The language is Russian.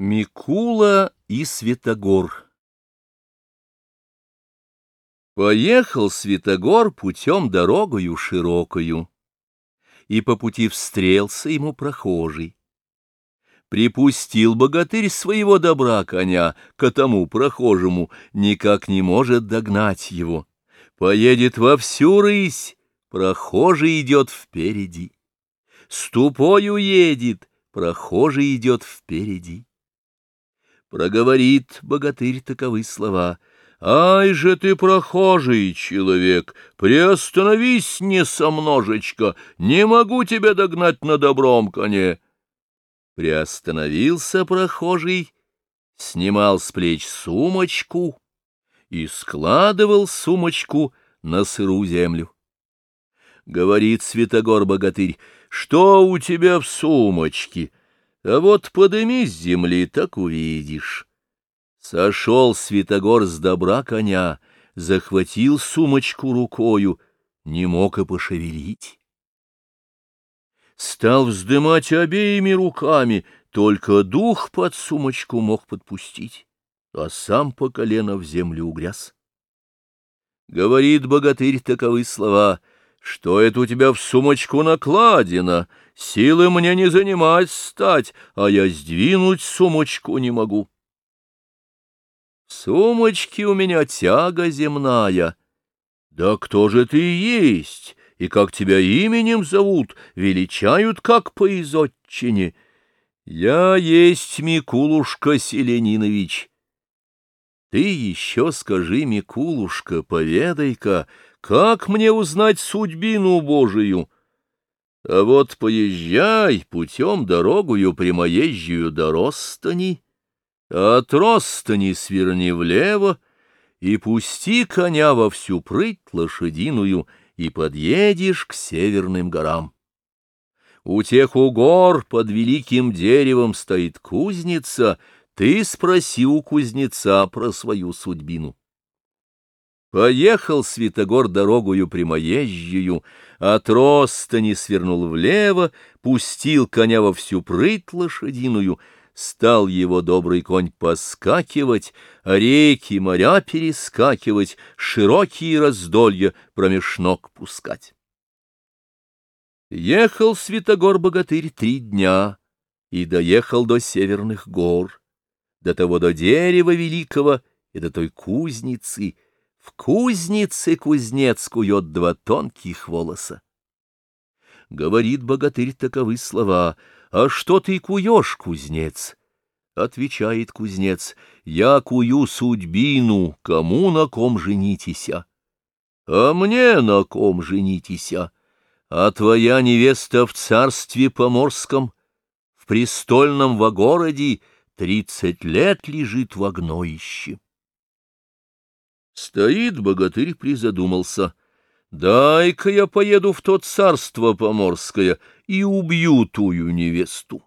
Микула и Святогор Поехал Святогор путем дорогою широкою, и по пути встрелся ему прохожий. Припустил богатырь своего добра коня к тому прохожему, никак не может догнать его. Поедет во всю рысь, прохожий идет впереди. Ступою едет, прохожий идет впереди проговорит богатырь таковы слова. «Ай же ты, прохожий человек, приостановись не несомножечко, не могу тебя догнать на добром коне». Приостановился прохожий, снимал с плеч сумочку и складывал сумочку на сыру землю. Говорит Святогор-богатырь, что у тебя в сумочке? А вот подыми с земли, так увидишь. Сошел Святогор с добра коня, захватил сумочку рукою, не мог и пошевелить. Стал вздымать обеими руками, только дух под сумочку мог подпустить, а сам по колено в землю угряз. Говорит богатырь таковы слова — что это у тебя в сумочку накладено? Силы мне не занимать стать, а я сдвинуть сумочку не могу. В сумочке у меня тяга земная. Да кто же ты есть, и как тебя именем зовут, величают как по изотчине? Я есть Микулушка Селенинович. Ты еще скажи, Микулушка, поведай-ка, как мне узнать судьбину Божию? А вот поезжай путем дорогую прямоезжую до Ростани, от Ростани сверни влево и пусти коня во всю прыть лошадиную, и подъедешь к северным горам. У тех у гор под великим деревом стоит кузница, ты спроси у кузнеца про свою судьбину. Поехал Святогор дорогою прямоезжию, от роста не свернул влево, пустил коня во всю прыть лошадиную, стал его добрый конь поскакивать, реки, моря перескакивать, широкие раздолья промеж ног пускать. Ехал Святогор-богатырь три дня и доехал до северных гор, до того до дерева великого и до той кузницы — в кузнице кузнец кует два тонких волоса. Говорит богатырь таковы слова. «А что ты куешь, кузнец?» Отвечает кузнец. «Я кую судьбину, кому на ком женитеся?» «А мне на ком женитеся? А твоя невеста в царстве поморском, в престольном во городе, тридцать лет лежит в огноище». Стоит богатырь, призадумался. Дай-ка я поеду в то царство поморское и убью тую невесту.